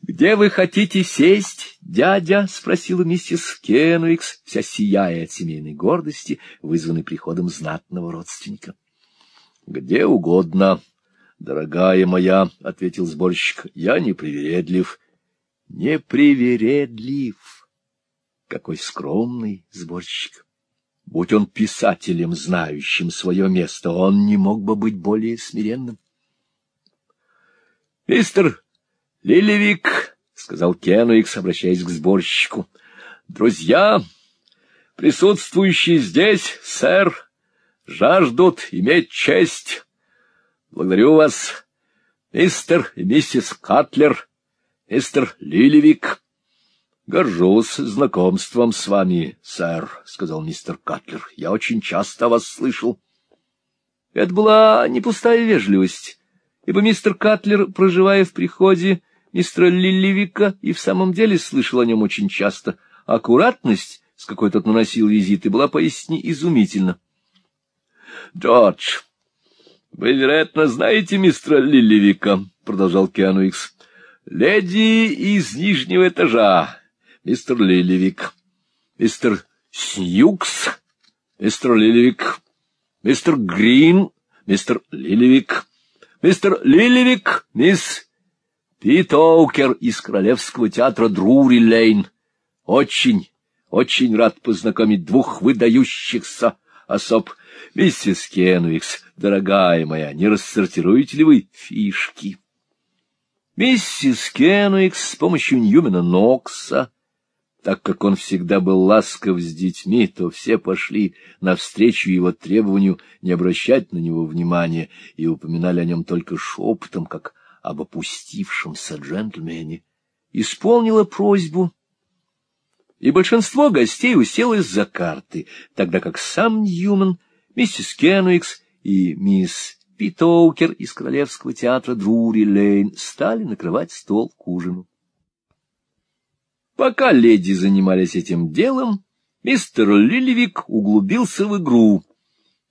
— Где вы хотите сесть, дядя? — спросила миссис Кенуикс, вся сияя от семейной гордости, вызванной приходом знатного родственника. — Где угодно, дорогая моя, — ответил сборщик, — я не привередлив. — Не привередлив. Какой скромный сборщик! Будь он писателем, знающим свое место, он не мог бы быть более смиренным. — Мистер Лилевик, — сказал Кенуикс, обращаясь к сборщику, — друзья, присутствующие здесь, сэр, жаждут иметь честь. Благодарю вас, мистер и миссис Катлер, мистер Лилевик. — Горжусь знакомством с вами, сэр, — сказал мистер Катлер. — Я очень часто вас слышал. Это была не пустая вежливость, ибо мистер Катлер, проживая в приходе, мистера Лилливика и в самом деле слышал о нем очень часто. Аккуратность, с какой тот наносил визиты, была поистине изумительна. — Джордж, вы, вероятно, знаете мистера Лилливика, — продолжал Киану Икс. — Леди из нижнего этажа, мистер Лилливик, мистер Сьюкс, мистер Лилливик, мистер Грин, мистер Лилливик, мистер Лилливик, мисс Питоукер из Королевского театра Друри-Лейн. Очень, очень рад познакомить двух выдающихся особ. Миссис Кенуигс, дорогая моя, не рассортируете ли вы фишки? Миссис Кенуигс с помощью Ньюмена Ногса, так как он всегда был ласков с детьми, то все пошли навстречу его требованию не обращать на него внимания и упоминали о нем только шепотом, как об опустившемся джентльмене, исполнила просьбу, и большинство гостей уселось за карты, тогда как сам Ньюман, миссис Кенуикс и мисс Питоукер из Королевского театра Друри-Лейн стали накрывать стол к ужину. Пока леди занимались этим делом, мистер Лилевик углубился в игру,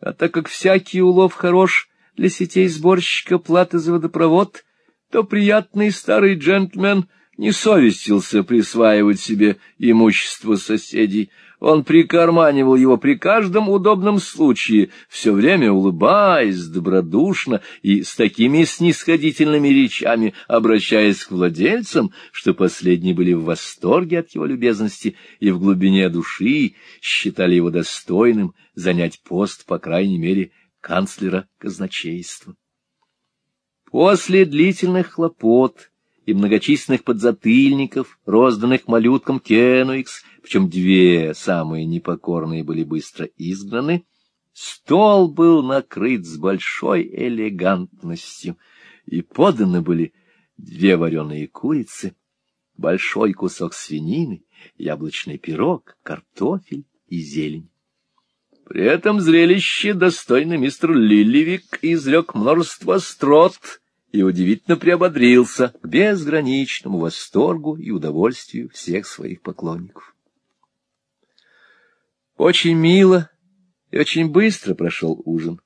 а так как всякий улов хорош для сетей сборщика платы за водопровод — то приятный старый джентльмен не совестился присваивать себе имущество соседей. Он прикарманивал его при каждом удобном случае, все время улыбаясь добродушно и с такими снисходительными речами, обращаясь к владельцам, что последние были в восторге от его любезности и в глубине души считали его достойным занять пост, по крайней мере, канцлера казначейства. После длительных хлопот и многочисленных подзатыльников, розданных малюткам Кенуикс, причем две самые непокорные были быстро изгнаны, стол был накрыт с большой элегантностью, и поданы были две вареные курицы, большой кусок свинины, яблочный пирог, картофель и зелень. При этом зрелище достойный мистер Лилливик изрек множество строт и удивительно приободрился к безграничному восторгу и удовольствию всех своих поклонников. Очень мило и очень быстро прошел ужин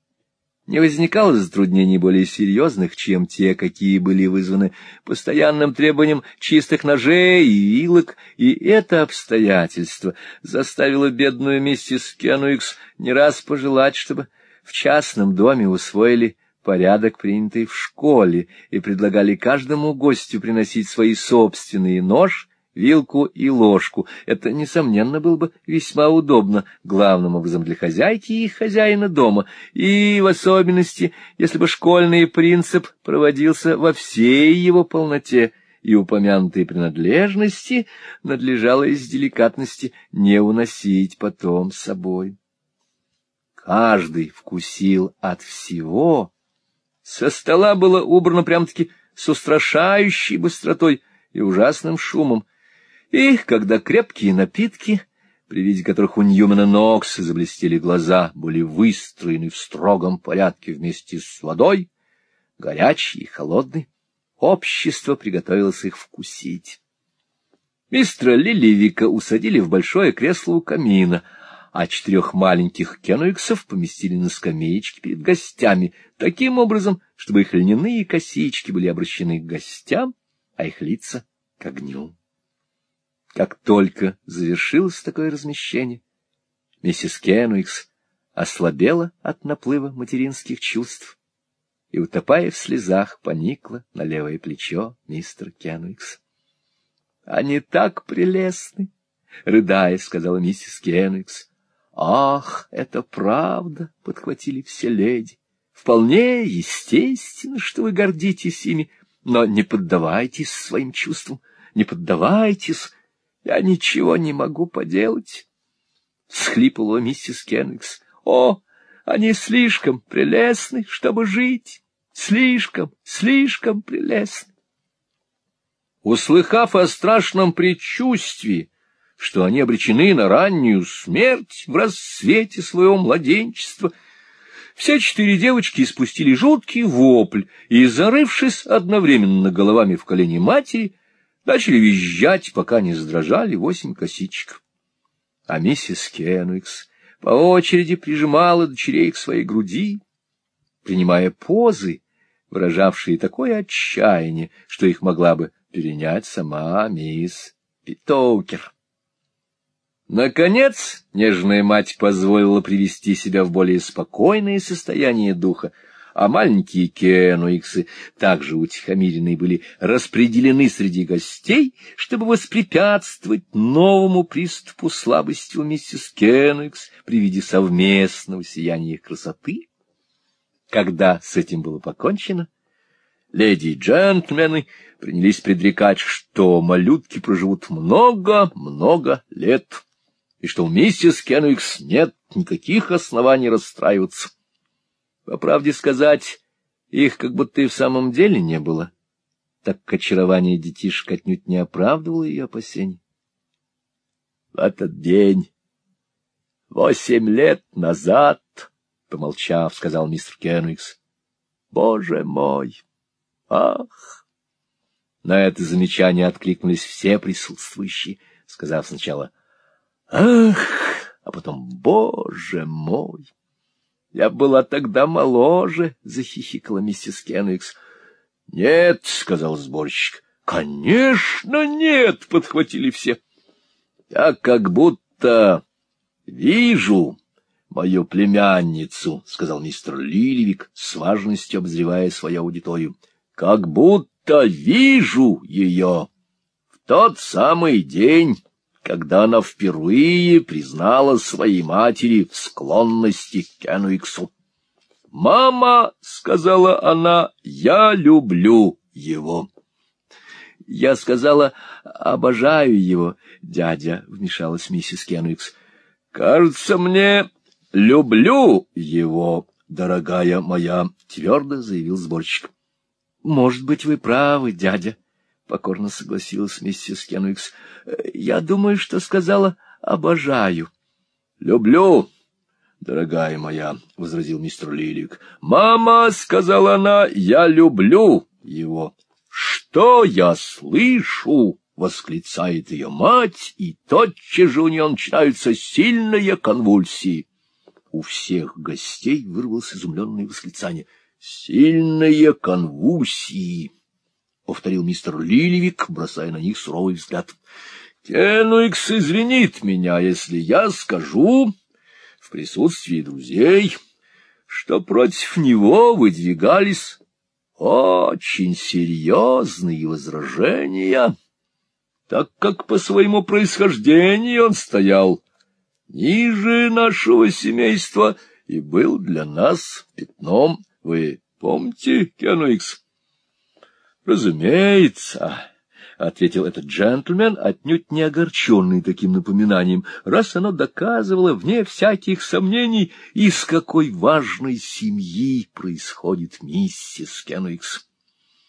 не возникало затруднений более серьезных, чем те, какие были вызваны постоянным требованием чистых ножей и вилок, и это обстоятельство заставило бедную миссис Кенуикс не раз пожелать, чтобы в частном доме усвоили порядок, принятый в школе, и предлагали каждому гостю приносить свои собственные нож вилку и ложку. Это, несомненно, было бы весьма удобно, главным образом для хозяйки и хозяина дома, и в особенности, если бы школьный принцип проводился во всей его полноте, и упомянутые принадлежности надлежало из деликатности не уносить потом с собой. Каждый вкусил от всего. Со стола было убрано прям-таки с устрашающей быстротой и ужасным шумом, и когда крепкие напитки, при виде которых у Ньюмана Нокса заблестели глаза, были выстроены в строгом порядке вместе с водой, горячий и холодный, общество приготовилось их вкусить. Мистера Лилливика усадили в большое кресло у камина, а четырех маленьких кенуиксов поместили на скамеечке перед гостями, таким образом, чтобы их льняные косички были обращены к гостям, а их лица к огню. Как только завершилось такое размещение, миссис Кенуикс ослабела от наплыва материнских чувств и, утопая в слезах, поникла на левое плечо мистер Кенуикс. — Они так прелестны! — рыдая, сказала миссис Кенуикс. — Ах, это правда! — подхватили все леди. — Вполне естественно, что вы гордитесь ими, но не поддавайтесь своим чувствам, не поддавайтесь. Я ничего не могу поделать. Схлипывала миссис Кенуикс. О, они слишком прелестны, чтобы жить, слишком, слишком прелестны. Услыхав о страшном предчувствии, что они обречены на раннюю смерть в рассвете своего младенчества, все четыре девочки испустили жуткий вопль и, зарывшись одновременно головами в колени матери, начали визжать, пока не сдрожали восемь косичек. А миссис Кенуикс по очереди прижимала дочерей к своей груди, принимая позы, выражавшие такое отчаяние, что их могла бы перенять сама мисс Питоукер. Наконец, нежная мать позволила привести себя в более спокойное состояние духа, а маленькие кенуиксы, также утихомиренные, были распределены среди гостей, чтобы воспрепятствовать новому приступу слабости у миссис Кенуикс при виде совместного сияния их красоты. Когда с этим было покончено, леди и джентльмены принялись предрекать, что малютки проживут много-много лет, и что у миссис Кенуикс нет никаких оснований расстраиваться. По правде сказать, их как будто и в самом деле не было, так как очарование детишек отнюдь не оправдывало ее опасений. В этот день, восемь лет назад, — помолчав, сказал мистер Кенуикс, — Боже мой! Ах! На это замечание откликнулись все присутствующие, сказав сначала «Ах!», а потом «Боже мой!». Я была тогда моложе, — захихикала миссис Кенвикс. — Нет, — сказал сборщик. — Конечно, нет, — подхватили все. — Я как будто вижу мою племянницу, — сказал мистер Лиливик, с важностью обозревая свою аудиторию. — Как будто вижу ее в тот самый день когда она впервые признала своей матери склонности к Кенуиксу. «Мама», — сказала она, — «я люблю его». Я сказала, обожаю его, дядя, — вмешалась миссис Кенуикс. Кажется мне, люблю его, дорогая моя, — твердо заявил сборщик. Может быть, вы правы, дядя, — покорно согласилась миссис Кенуикс. — Я думаю, что сказала «обожаю». — Люблю, дорогая моя, — возразил мистер Лилик. — Мама, — сказала она, — я люблю его. — Что я слышу? — восклицает ее мать, и тотчас же у нее начинаются сильные конвульсии. У всех гостей вырвалось изумленное восклицание. «Сильные конвульсии!» — повторил мистер Лилевик, бросая на них суровый взгляд. — Кенуикс извинит меня, если я скажу в присутствии друзей, что против него выдвигались очень серьезные возражения, так как по своему происхождению он стоял ниже нашего семейства и был для нас пятном. Вы помните, Кенуикс? — Разумеется, — ответил этот джентльмен, отнюдь не огорченный таким напоминанием, раз оно доказывало, вне всяких сомнений, из какой важной семьи происходит миссис Кенуикс.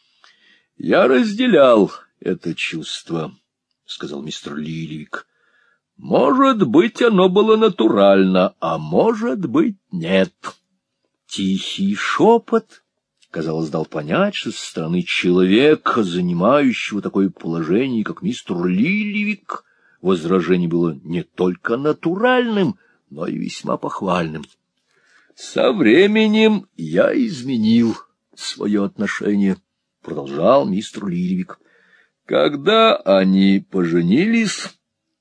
— Я разделял это чувство, — сказал мистер Лилик. — Может быть, оно было натурально, а может быть, нет. Тихий шепот казалось, дал понять, что со стороны человека, занимающего такое положение, как мистер Лиливик, возражение было не только натуральным, но и весьма похвальным. Со временем я изменил свое отношение, — продолжал мистер Лиливик. Когда они поженились,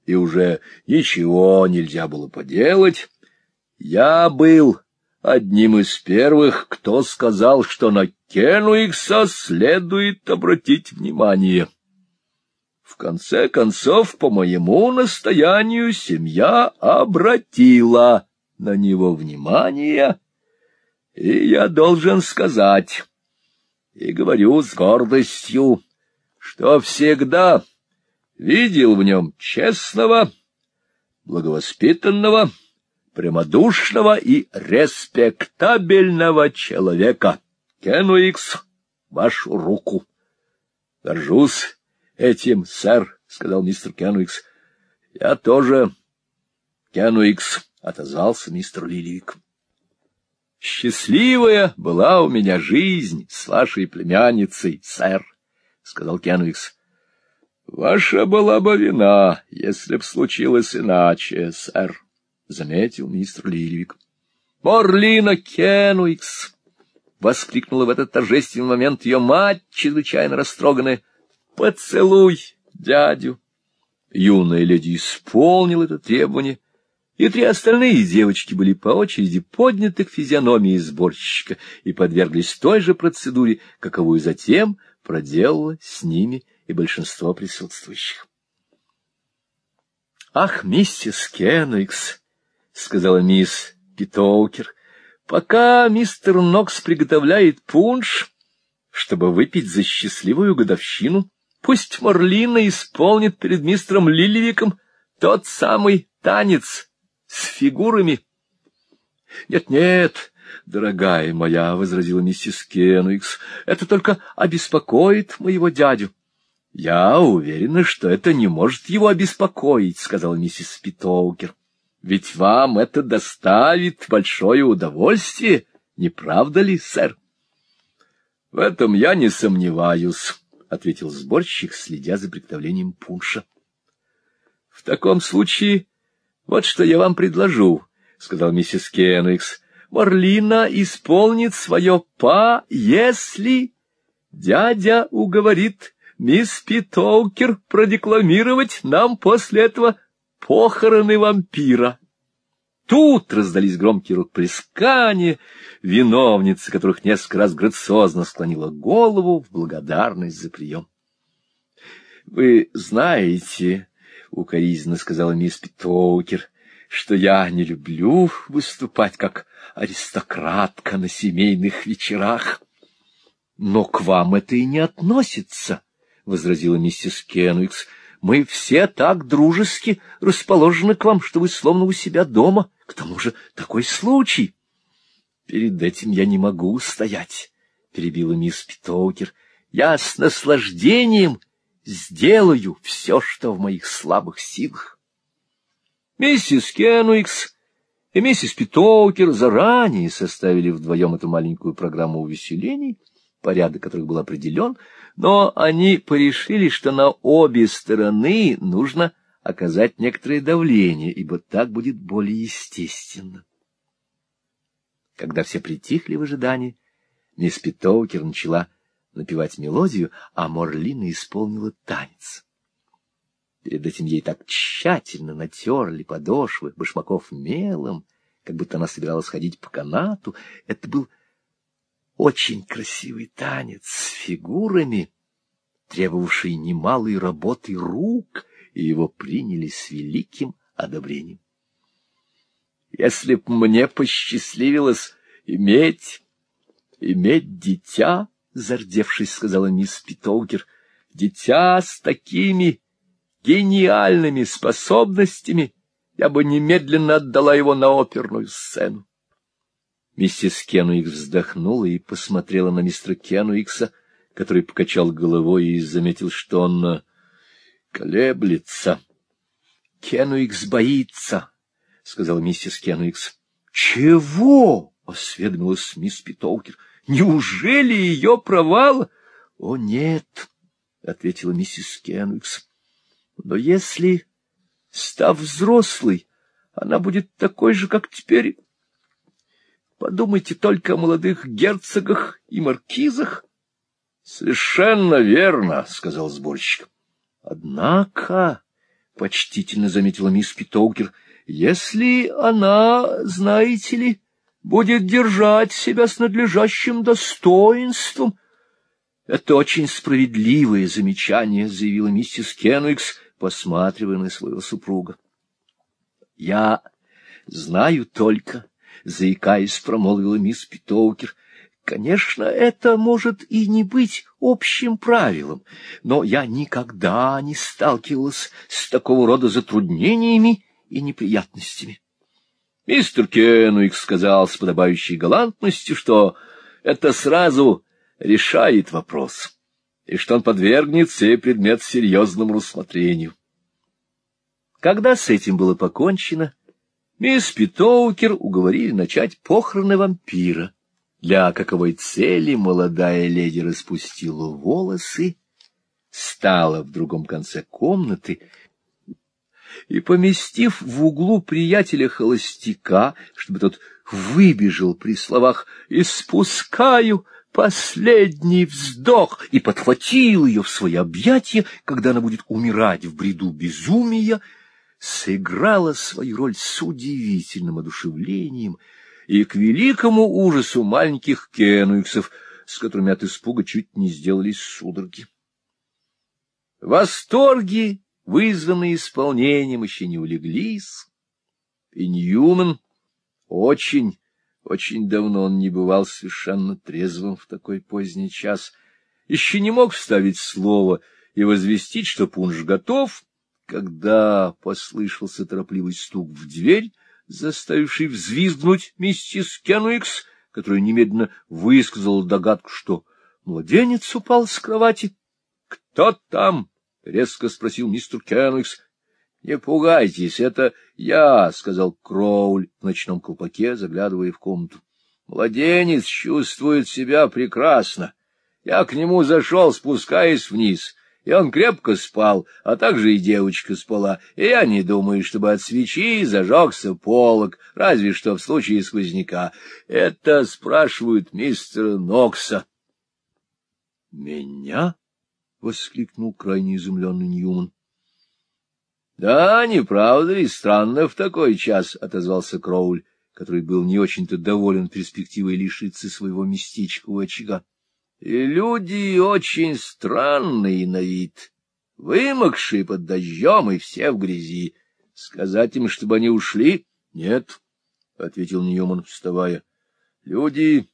и уже ничего нельзя было поделать, я был одним из первых, кто сказал, что на Кенуикса следует обратить внимание. В конце концов, по моему настоянию, семья обратила на него внимание, и я должен сказать, и говорю с гордостью, что всегда видел в нем честного, благовоспитанного, прямодушного и респектабельного человека. Кенуикс, вашу руку. — Горжусь этим, сэр, — сказал мистер Кенуикс. — Я тоже. Кенуикс, — отозвался мистер Лилик. Счастливая была у меня жизнь с вашей племянницей, сэр, — сказал Кенуикс. — Ваша была бы вина, если б случилось иначе, сэр, — заметил мистер Лилик. — Морлина Кенуикс! — воскликнула в этот торжественный момент ее мать, чрезвычайно растроганная. — Поцелуй дядю! Юная леди исполнила это требование, и три остальные девочки были по очереди подняты к физиономии сборщика и подверглись той же процедуре, каковую затем проделала с ними и большинство присутствующих. — Ах, миссис Кеннекс, — сказала мисс Питоукер, — пока мистер Нокс приготовляет пунш, чтобы выпить за счастливую годовщину, пусть Морлина исполнит перед мистером Лилевиком тот самый танец с фигурами. Нет, — Нет-нет, дорогая моя, — возразила миссис Кенуикс, — это только обеспокоит моего дядю. — Я уверена, что это не может его обеспокоить, — сказала миссис Питоукер. — Ведь вам это доставит большое удовольствие, не правда ли, сэр? — В этом я не сомневаюсь, — ответил сборщик, следя за приготовлением пунша. — В таком случае вот что я вам предложу, — сказал миссис Кеннекс. — Марлина исполнит свое па, если дядя уговорит мисс Питоукер продекламировать нам после этого похороны вампира. Тут раздались громкие рукоплескания, виновница которых несколько раз грациозно склонила голову в благодарность за прием. — Вы знаете, — укоризненно сказала мисс Питоукер, — что я не люблю выступать как аристократка на семейных вечерах. — Но к вам это и не относится, — возразила миссис Кенуикс. — Мы все так дружески расположены к вам, что вы словно у себя дома. К тому же такой случай. — Перед этим я не могу стоять, — перебила мисс Питоукер. — Я с наслаждением сделаю все, что в моих слабых силах. Миссис Кенуикс и миссис Питоукер заранее составили вдвоем эту маленькую программу увеселений, порядок которых был определен, но они порешили, что на обе стороны нужно оказать некоторое давление, ибо так будет более естественно. Когда все притихли в ожидании, мисс Питоукер начала напевать мелодию, а Морлина исполнила танец. Перед этим ей так тщательно натерли подошвы башмаков мелом, как будто она собиралась ходить по канату. Это был очень красивый танец с фигурами, требовавший немалой работы рук, и его приняли с великим одобрением. Если б мне посчастливилось иметь, иметь дитя, — зардевшись, сказала мисс Питолгер, — дитя с такими гениальными способностями, я бы немедленно отдала его на оперную сцену. Миссис Кенуикс вздохнула и посмотрела на мистера Кенуикса, который покачал головой и заметил, что он э, колеблется. — Кенуикс боится, — сказала миссис Кенуикс. — Чего? — осведомилась мисс Питолкер. — Неужели ее провал? — О, нет, — ответила миссис Кенвикс. — Но если, став взрослой, она будет такой же, как теперь... Подумайте только о молодых герцогах и маркизах. — Совершенно верно, — сказал сборщик. — Однако, — почтительно заметила мисс Питоукер, — если она, знаете ли, будет держать себя с надлежащим достоинством... — Это очень справедливое замечание, — заявила миссис Кенуикс, посматривая на своего супруга. — Я знаю только, — заикаясь, промолвила мисс Питоукер, — конечно, это может и не быть общим правилом, но я никогда не сталкивалась с такого рода затруднениями и неприятностями. Мистер Кенуик сказал с подобающей галантностью, что это сразу решает вопрос, и что он подвергнет сей предмет серьезному рассмотрению. Когда с этим было покончено, мисс Питоукер уговорили начать похороны вампира, для каковой цели молодая леди распустила волосы, стала в другом конце комнаты и, поместив в углу приятеля холостяка, чтобы тот выбежал при словах «Испускаю последний вздох» и подхватил ее в свои объятия, когда она будет умирать в бреду безумия, сыграла свою роль с удивительным одушевлением и к великому ужасу маленьких кенуиксов, с которыми от испуга чуть не сделались судороги. Восторги вызванные исполнением, еще не улеглись, и Ньюман очень, очень давно он не бывал совершенно трезвым в такой поздний час, еще не мог вставить слово и возвестить, что пунш готов, когда послышался торопливый стук в дверь, заставивший взвизгнуть миссис Кенуикс, которая немедленно высказала догадку, что младенец упал с кровати. — Кто там? — резко спросил мистер Кенвикс. — Не пугайтесь, это я, — сказал Кроуль в ночном колпаке, заглядывая в комнату. — Младенец чувствует себя прекрасно. Я к нему зашел, спускаясь вниз, и он крепко спал, а также и девочка спала, и я не думаю, чтобы от свечи зажегся полог, разве что в случае сквозняка. Это спрашивают мистера Нокса. — Меня? — воскликнул крайне изумленный Ньюман. — Да, не правда ли странно в такой час, — отозвался Кроуль, который был не очень-то доволен перспективой лишиться своего местечка у очага. — И люди очень странные на вид, вымокшие под дождем и все в грязи. Сказать им, чтобы они ушли? — Нет, — ответил Ньюман, вставая. — Люди...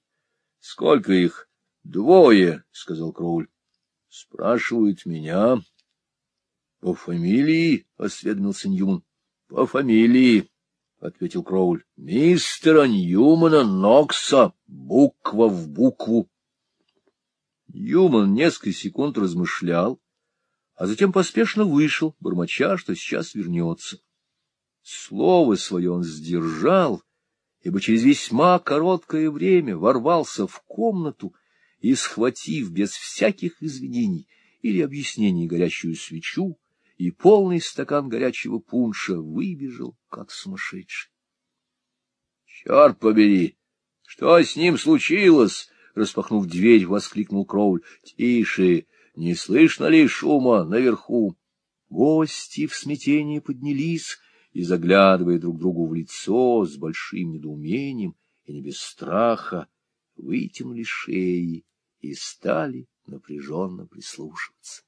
Сколько их? — Двое, — сказал Кроуль. — Спрашивают меня. — По фамилии? — осведомился Ньюман. — По фамилии, — ответил Кроуль. — Мистера Ньюмана Нокса, буква в букву. Ньюман несколько секунд размышлял, а затем поспешно вышел, бормоча, что сейчас вернется. Слово свое он сдержал, ибо через весьма короткое время ворвался в комнату, и, схватив без всяких извинений или объяснений горящую свечу и полный стакан горячего пунша, выбежал, как сумасшедший. — Черт побери! Что с ним случилось? — распахнув дверь, воскликнул Кроуль. — Тише! Не слышно ли шума наверху? Гости в смятении поднялись и, заглядывая друг другу в лицо с большим недоумением и не без страха, вытянули шеи и стали напряженно прислушиваться.